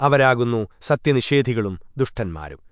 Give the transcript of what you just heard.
അവരാകുന്നു സത്യനിഷേധികളും ദുഷ്ടന്മാരും